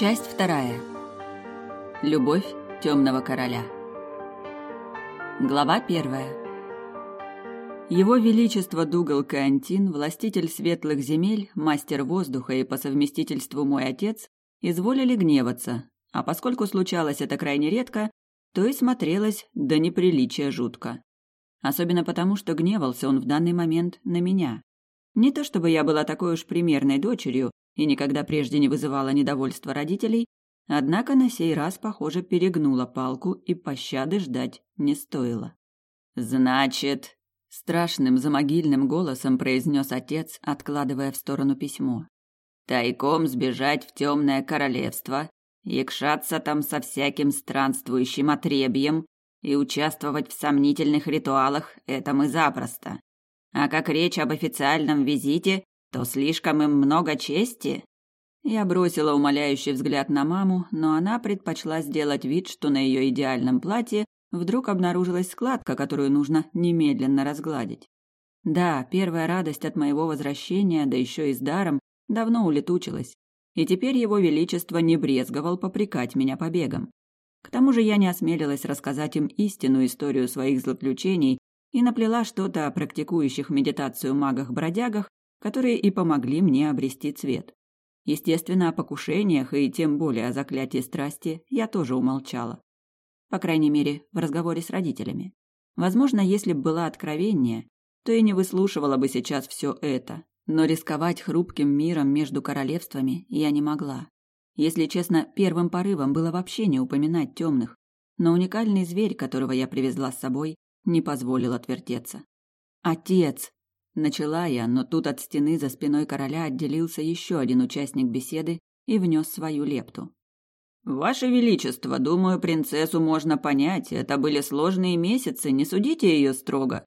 Часть вторая. Любовь темного короля. Глава первая. Его Величество Дугал Каантин, властитель светлых земель, мастер воздуха и по совместительству мой отец, изволили гневаться, а поскольку случалось это крайне редко, то и смотрелось до неприличия жутко. Особенно потому, что гневался он в данный момент на меня. Не то чтобы я была такой уж примерной дочерью, и никогда прежде не вызывала недовольства родителей, однако на сей раз, похоже, перегнула палку и пощады ждать не стоило. «Значит...» — страшным замогильным голосом произнес отец, откладывая в сторону письмо. «Тайком сбежать в темное королевство, якшаться там со всяким странствующим отребьем и участвовать в сомнительных ритуалах — это мы запросто. А как речь об официальном визите, то слишком им много чести. Я бросила умоляющий взгляд на маму, но она предпочла сделать вид, что на ее идеальном платье вдруг обнаружилась складка, которую нужно немедленно разгладить. Да, первая радость от моего возвращения, да еще и с даром, давно улетучилась, и теперь его величество не брезговал попрекать меня побегом. К тому же я не осмелилась рассказать им истинную историю своих злоключений и наплела что-то о практикующих медитацию магах-бродягах, которые и помогли мне обрести цвет. Естественно, о покушениях и тем более о заклятии страсти я тоже умолчала. По крайней мере, в разговоре с родителями. Возможно, если бы была откровеннее, то и не выслушивала бы сейчас все это. Но рисковать хрупким миром между королевствами я не могла. Если честно, первым порывом было вообще не упоминать темных, но уникальный зверь, которого я привезла с собой, не позволил отвертеться. «Отец!» Начала я, но тут от стены за спиной короля отделился еще один участник беседы и внес свою лепту. «Ваше Величество, думаю, принцессу можно понять. Это были сложные месяцы, не судите ее строго».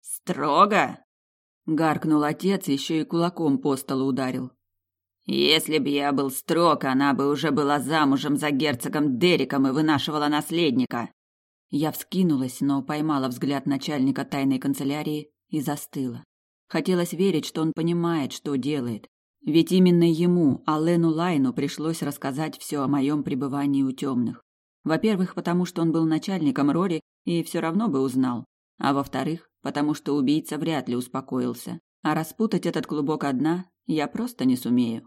«Строго?» — гаркнул отец, еще и кулаком по столу ударил. «Если б я был строг, она бы уже была замужем за герцогом Дериком и вынашивала наследника». Я вскинулась, но поймала взгляд начальника тайной канцелярии и застыла. Хотелось верить, что он понимает, что делает. Ведь именно ему, Алену Лайну, пришлось рассказать все о моем пребывании у темных. Во-первых, потому что он был начальником Рори и все равно бы узнал. А во-вторых, потому что убийца вряд ли успокоился. А распутать этот клубок одна я просто не сумею.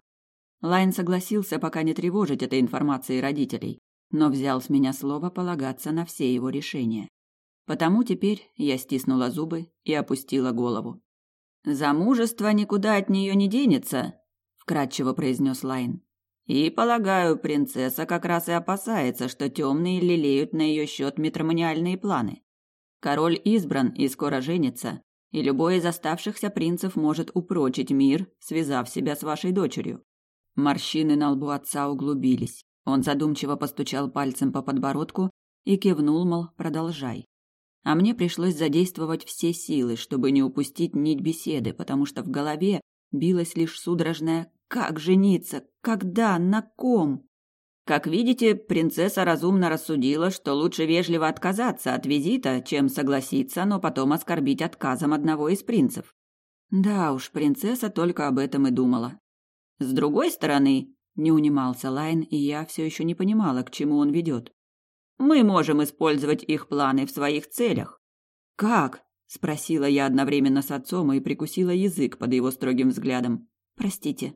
Лайн согласился пока не тревожить этой информацией родителей, но взял с меня слово полагаться на все его решения. Потому теперь я стиснула зубы и опустила голову. Замужество никуда от нее не денется, вкратчиво произнес Лайн. И, полагаю, принцесса как раз и опасается, что темные лелеют на ее счет метроманиальные планы. Король избран и скоро женится, и любой из оставшихся принцев может упрочить мир, связав себя с вашей дочерью. Морщины на лбу отца углубились. Он задумчиво постучал пальцем по подбородку и кивнул, мол, продолжай а мне пришлось задействовать все силы, чтобы не упустить нить беседы, потому что в голове билась лишь судорожная «Как жениться? Когда? На ком?» Как видите, принцесса разумно рассудила, что лучше вежливо отказаться от визита, чем согласиться, но потом оскорбить отказом одного из принцев. Да уж, принцесса только об этом и думала. С другой стороны, не унимался Лайн, и я все еще не понимала, к чему он ведет. Мы можем использовать их планы в своих целях. Как? спросила я одновременно с отцом и прикусила язык под его строгим взглядом. Простите.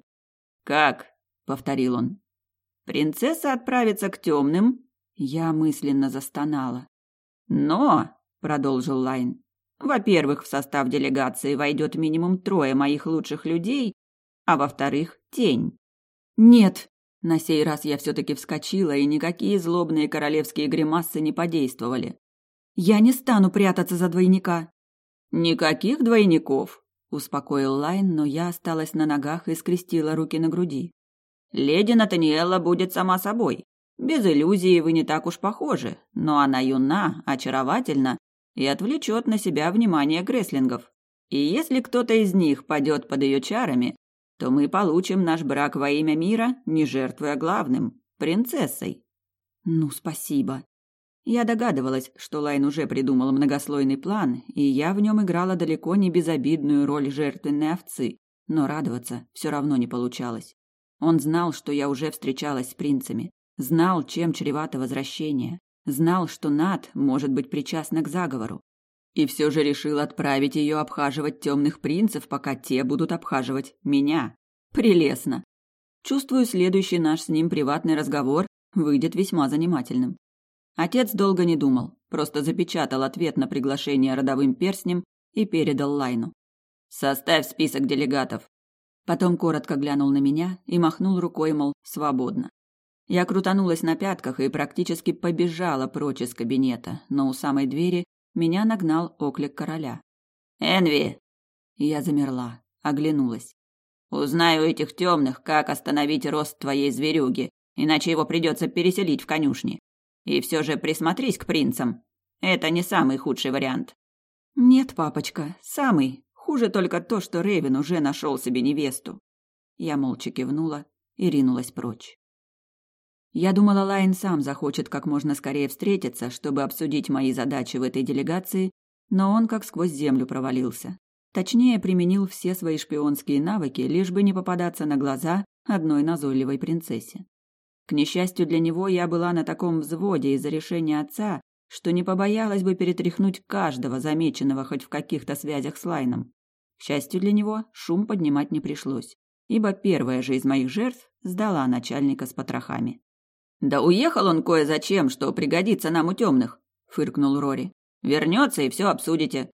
Как? повторил он. Принцесса отправится к темным. Я мысленно застонала. Но, продолжил Лайн, во-первых, в состав делегации войдет минимум трое моих лучших людей, а во-вторых, тень. Нет, на сей раз я все-таки вскочила, и никакие злобные королевские гримасы не подействовали. «Я не стану прятаться за двойника!» «Никаких двойников!» – успокоил Лайн, но я осталась на ногах и скрестила руки на груди. «Леди Натаниэла будет сама собой. Без иллюзии вы не так уж похожи, но она юна, очаровательна и отвлечет на себя внимание греслингов. И если кто-то из них падет под ее чарами, то мы получим наш брак во имя мира, не жертвуя главным – принцессой. Ну, спасибо. Я догадывалась, что Лайн уже придумал многослойный план, и я в нем играла далеко не безобидную роль жертвенной овцы, но радоваться все равно не получалось. Он знал, что я уже встречалась с принцами, знал, чем чревато возвращение, знал, что Над может быть причастна к заговору. И все же решил отправить ее обхаживать темных принцев, пока те будут обхаживать меня. Прелестно. Чувствую, следующий наш с ним приватный разговор выйдет весьма занимательным. Отец долго не думал, просто запечатал ответ на приглашение родовым перстнем и передал Лайну. «Составь список делегатов». Потом коротко глянул на меня и махнул рукой, мол, свободно. Я крутанулась на пятках и практически побежала прочь из кабинета, но у самой двери меня нагнал оклик короля. «Энви!» Я замерла, оглянулась. «Узнай у этих темных, как остановить рост твоей зверюги, иначе его придется переселить в конюшни. И все же присмотрись к принцам. Это не самый худший вариант». «Нет, папочка, самый. Хуже только то, что Рейвен уже нашел себе невесту». Я молча кивнула и ринулась прочь. Я думала, Лайн сам захочет как можно скорее встретиться, чтобы обсудить мои задачи в этой делегации, но он как сквозь землю провалился. Точнее, применил все свои шпионские навыки, лишь бы не попадаться на глаза одной назойливой принцессе. К несчастью для него, я была на таком взводе из-за решения отца, что не побоялась бы перетряхнуть каждого замеченного хоть в каких-то связях с Лайном. К счастью для него, шум поднимать не пришлось, ибо первая же из моих жертв сдала начальника с потрохами. Да уехал он кое-зачем, что пригодится нам у темных, фыркнул Рори. Вернется и все обсудите.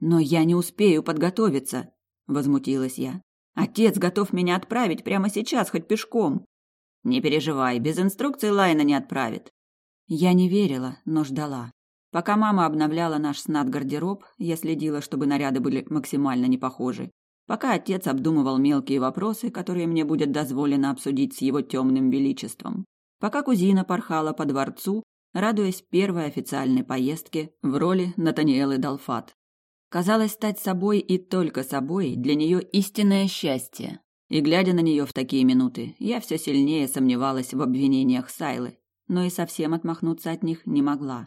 Но я не успею подготовиться, возмутилась я. Отец готов меня отправить прямо сейчас, хоть пешком. Не переживай, без инструкции Лайна не отправит. Я не верила, но ждала. Пока мама обновляла наш снад-гардероб, я следила, чтобы наряды были максимально не похожи. Пока отец обдумывал мелкие вопросы, которые мне будет дозволено обсудить с его темным величеством пока кузина порхала по дворцу, радуясь первой официальной поездке в роли Натаниэлы Далфат. Казалось, стать собой и только собой для нее истинное счастье. И глядя на нее в такие минуты, я все сильнее сомневалась в обвинениях Сайлы, но и совсем отмахнуться от них не могла.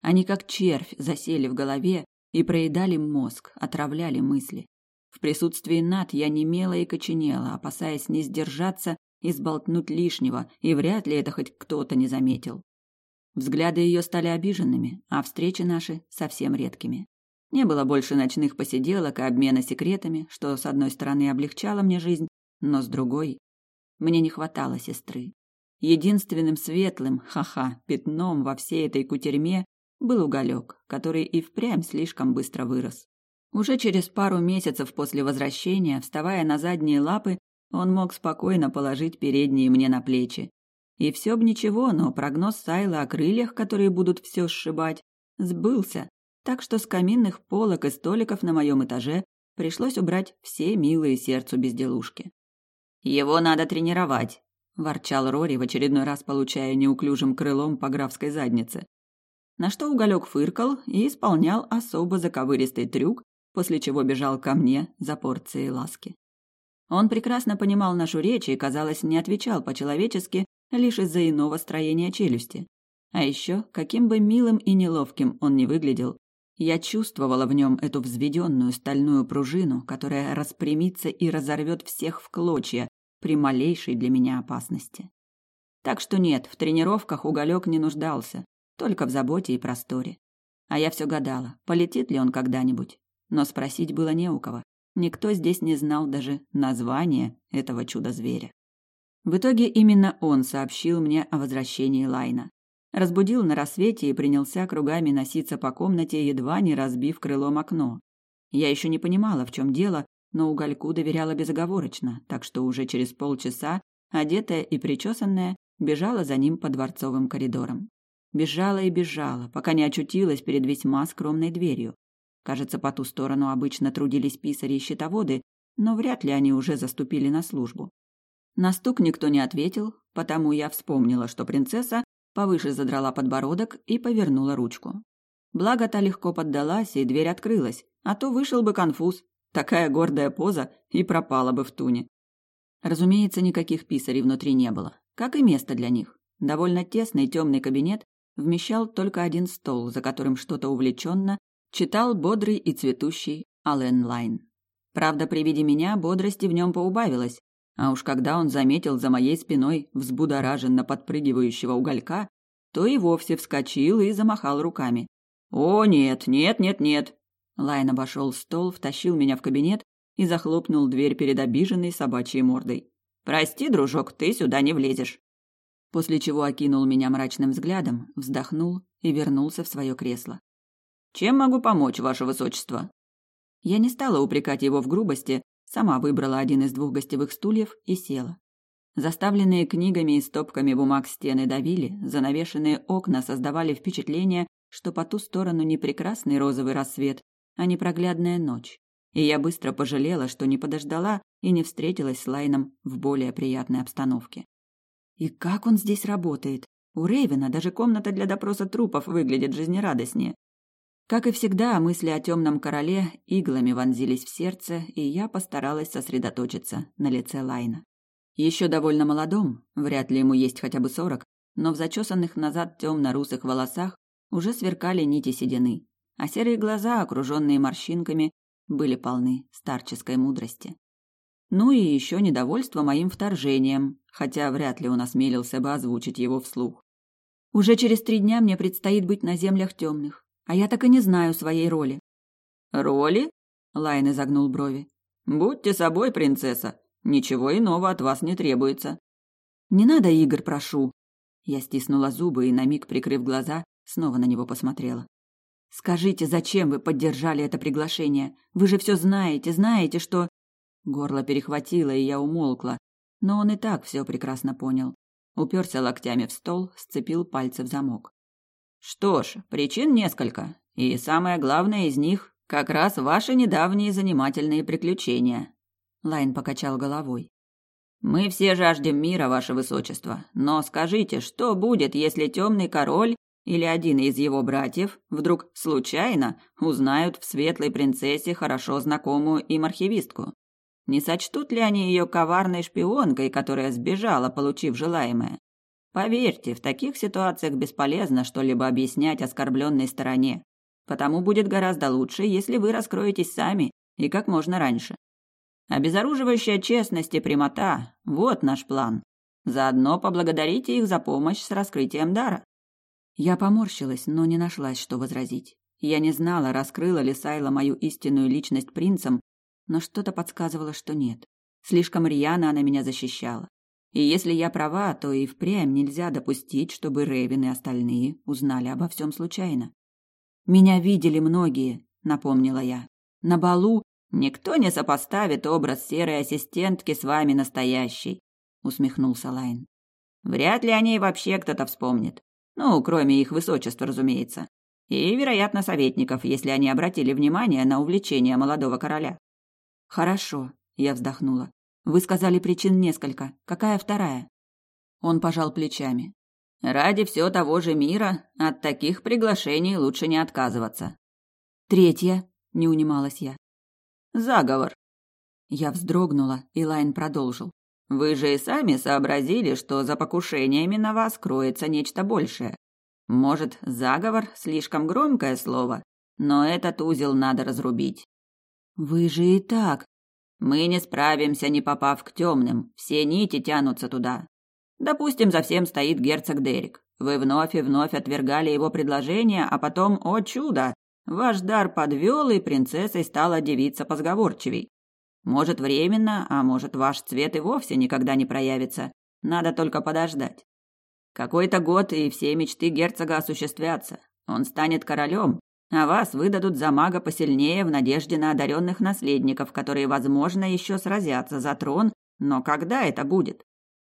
Они как червь засели в голове и проедали мозг, отравляли мысли. В присутствии Над я немела и коченела, опасаясь не сдержаться и сболтнуть лишнего, и вряд ли это хоть кто-то не заметил. Взгляды ее стали обиженными, а встречи наши совсем редкими. Не было больше ночных посиделок и обмена секретами, что с одной стороны облегчало мне жизнь, но с другой мне не хватало сестры. Единственным светлым, ха-ха, пятном во всей этой кутерьме был уголек, который и впрямь слишком быстро вырос. Уже через пару месяцев после возвращения, вставая на задние лапы, он мог спокойно положить передние мне на плечи. И все б ничего, но прогноз Сайлы о крыльях, которые будут все сшибать, сбылся, так что с каминных полок и столиков на моем этаже пришлось убрать все милые сердцу безделушки. «Его надо тренировать», – ворчал Рори, в очередной раз получая неуклюжим крылом по графской заднице. На что уголек фыркал и исполнял особо заковыристый трюк, после чего бежал ко мне за порцией ласки. Он прекрасно понимал нашу речь и, казалось, не отвечал по-человечески лишь из-за иного строения челюсти. А еще, каким бы милым и неловким он ни выглядел, я чувствовала в нем эту взведенную стальную пружину, которая распрямится и разорвет всех в клочья при малейшей для меня опасности. Так что нет, в тренировках уголек не нуждался, только в заботе и просторе. А я все гадала, полетит ли он когда-нибудь. Но спросить было не у кого. Никто здесь не знал даже названия этого чудо-зверя. В итоге именно он сообщил мне о возвращении Лайна. Разбудил на рассвете и принялся кругами носиться по комнате, едва не разбив крылом окно. Я еще не понимала, в чем дело, но угольку доверяла безоговорочно, так что уже через полчаса, одетая и причесанная, бежала за ним по дворцовым коридорам. Бежала и бежала, пока не очутилась перед весьма скромной дверью. Кажется, по ту сторону обычно трудились писари и счетоводы, но вряд ли они уже заступили на службу. На стук никто не ответил, потому я вспомнила, что принцесса повыше задрала подбородок и повернула ручку. Благо та легко поддалась, и дверь открылась, а то вышел бы конфуз, такая гордая поза и пропала бы в туне. Разумеется, никаких писарей внутри не было, как и места для них. Довольно тесный темный кабинет вмещал только один стол, за которым что-то увлеченно читал бодрый и цветущий Аллен Лайн. Правда, при виде меня бодрости в нем поубавилось, А уж когда он заметил за моей спиной взбудораженно подпрыгивающего уголька, то и вовсе вскочил и замахал руками. «О, нет, нет, нет, нет!» Лайн обошел стол, втащил меня в кабинет и захлопнул дверь перед обиженной собачьей мордой. «Прости, дружок, ты сюда не влезешь!» После чего окинул меня мрачным взглядом, вздохнул и вернулся в свое кресло. «Чем могу помочь, ваше высочество?» Я не стала упрекать его в грубости, сама выбрала один из двух гостевых стульев и села. Заставленные книгами и стопками бумаг стены давили, занавешенные окна создавали впечатление, что по ту сторону не прекрасный розовый рассвет, а непроглядная ночь. И я быстро пожалела, что не подождала и не встретилась с Лайном в более приятной обстановке. И как он здесь работает? У Рейвена даже комната для допроса трупов выглядит жизнерадостнее. Как и всегда, мысли о темном короле иглами вонзились в сердце, и я постаралась сосредоточиться на лице Лайна. Еще довольно молодом, вряд ли ему есть хотя бы сорок, но в зачесанных назад темно-русых волосах уже сверкали нити седины, а серые глаза, окруженные морщинками, были полны старческой мудрости. Ну и еще недовольство моим вторжением, хотя вряд ли он осмелился бы озвучить его вслух. Уже через три дня мне предстоит быть на землях темных, а я так и не знаю своей роли. Роли? Лайн изогнул брови. Будьте собой, принцесса. Ничего иного от вас не требуется. Не надо игр, прошу. Я стиснула зубы и на миг прикрыв глаза, снова на него посмотрела. Скажите, зачем вы поддержали это приглашение? Вы же все знаете, знаете, что Горло перехватило, и я умолкла, но он и так все прекрасно понял. Уперся локтями в стол, сцепил пальцы в замок. Что ж, причин несколько, и самое главное из них как раз ваши недавние занимательные приключения. Лайн покачал головой. Мы все жаждем мира, ваше высочество, но скажите, что будет, если темный король или один из его братьев вдруг случайно узнают в светлой принцессе хорошо знакомую им архивистку? Не сочтут ли они ее коварной шпионкой, которая сбежала, получив желаемое? Поверьте, в таких ситуациях бесполезно что-либо объяснять оскорбленной стороне. Потому будет гораздо лучше, если вы раскроетесь сами и как можно раньше. Обезоруживающая честность и прямота – вот наш план. Заодно поблагодарите их за помощь с раскрытием дара. Я поморщилась, но не нашлась, что возразить. Я не знала, раскрыла ли Сайла мою истинную личность принцам но что-то подсказывало, что нет. Слишком рьяно она меня защищала. И если я права, то и впрямь нельзя допустить, чтобы Рейвен и остальные узнали обо всем случайно. «Меня видели многие», — напомнила я. «На балу никто не сопоставит образ серой ассистентки с вами настоящей», — усмехнулся Лайн. «Вряд ли о ней вообще кто-то вспомнит. Ну, кроме их высочества, разумеется. И, вероятно, советников, если они обратили внимание на увлечение молодого короля. Хорошо, я вздохнула. Вы сказали причин несколько. Какая вторая? Он пожал плечами. Ради всего того же мира от таких приглашений лучше не отказываться. Третья, не унималась я. Заговор. Я вздрогнула, и Лайн продолжил. Вы же и сами сообразили, что за покушениями на вас кроется нечто большее. Может, заговор слишком громкое слово, но этот узел надо разрубить. Вы же и так. Мы не справимся, не попав к темным. Все нити тянутся туда. Допустим, за всем стоит герцог Дерек. Вы вновь и вновь отвергали его предложение, а потом, о чудо, ваш дар подвел, и принцессой стала девица позговорчивей. Может, временно, а может, ваш цвет и вовсе никогда не проявится. Надо только подождать. Какой-то год, и все мечты герцога осуществятся. Он станет королем, а вас выдадут за мага посильнее в надежде на одаренных наследников, которые, возможно, еще сразятся за трон, но когда это будет?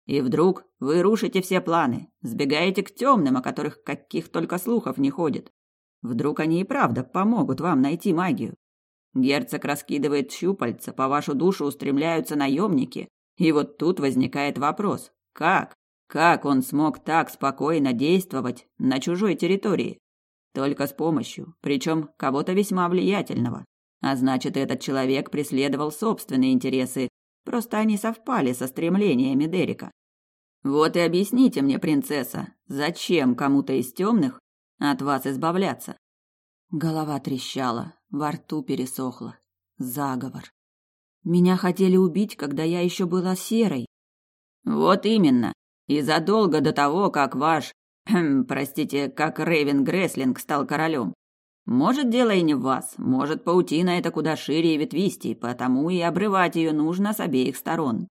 И вдруг вы рушите все планы, сбегаете к темным, о которых каких только слухов не ходит. Вдруг они и правда помогут вам найти магию. Герцог раскидывает щупальца, по вашу душу устремляются наемники. И вот тут возникает вопрос. Как? Как он смог так спокойно действовать на чужой территории? Только с помощью, причем кого-то весьма влиятельного. А значит, этот человек преследовал собственные интересы, просто они совпали со стремлениями Дерека. Вот и объясните мне, принцесса, зачем кому-то из темных от вас избавляться? Голова трещала, во рту пересохла. Заговор. Меня хотели убить, когда я еще была серой. Вот именно. И задолго до того, как ваш, простите, как Рейвен Греслинг стал королем. Может, дело и не в вас, может, паутина это куда шире и ветвистей, потому и обрывать ее нужно с обеих сторон.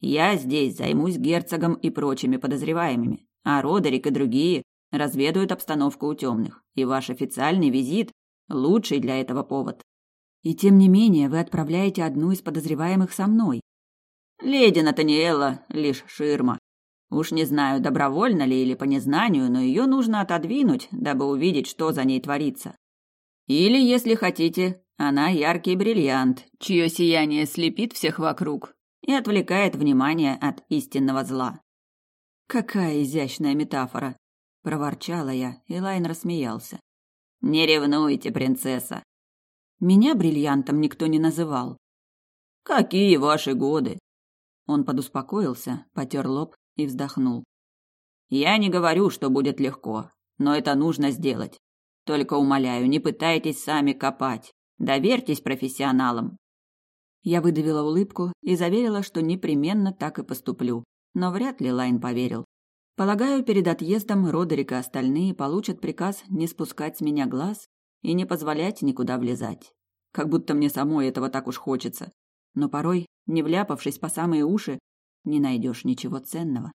Я здесь займусь герцогом и прочими подозреваемыми, а Родерик и другие разведают обстановку у темных, и ваш официальный визит – лучший для этого повод. И тем не менее вы отправляете одну из подозреваемых со мной. Леди Натаниэла – лишь ширма. Уж не знаю, добровольно ли или по незнанию, но ее нужно отодвинуть, дабы увидеть, что за ней творится. Или, если хотите, она яркий бриллиант, чье сияние слепит всех вокруг и отвлекает внимание от истинного зла. Какая изящная метафора, проворчала я, и Лайн рассмеялся. Не ревнуйте, принцесса. Меня бриллиантом никто не называл. Какие ваши годы? Он подуспокоился, потер лоб и вздохнул. Я не говорю, что будет легко, но это нужно сделать. Только умоляю, не пытайтесь сами копать. Доверьтесь профессионалам. Я выдавила улыбку и заверила, что непременно так и поступлю, но вряд ли Лайн поверил. Полагаю, перед отъездом Родерик и остальные получат приказ не спускать с меня глаз и не позволять никуда влезать. Как будто мне самой этого так уж хочется. Но порой, не вляпавшись по самые уши, не найдешь ничего ценного.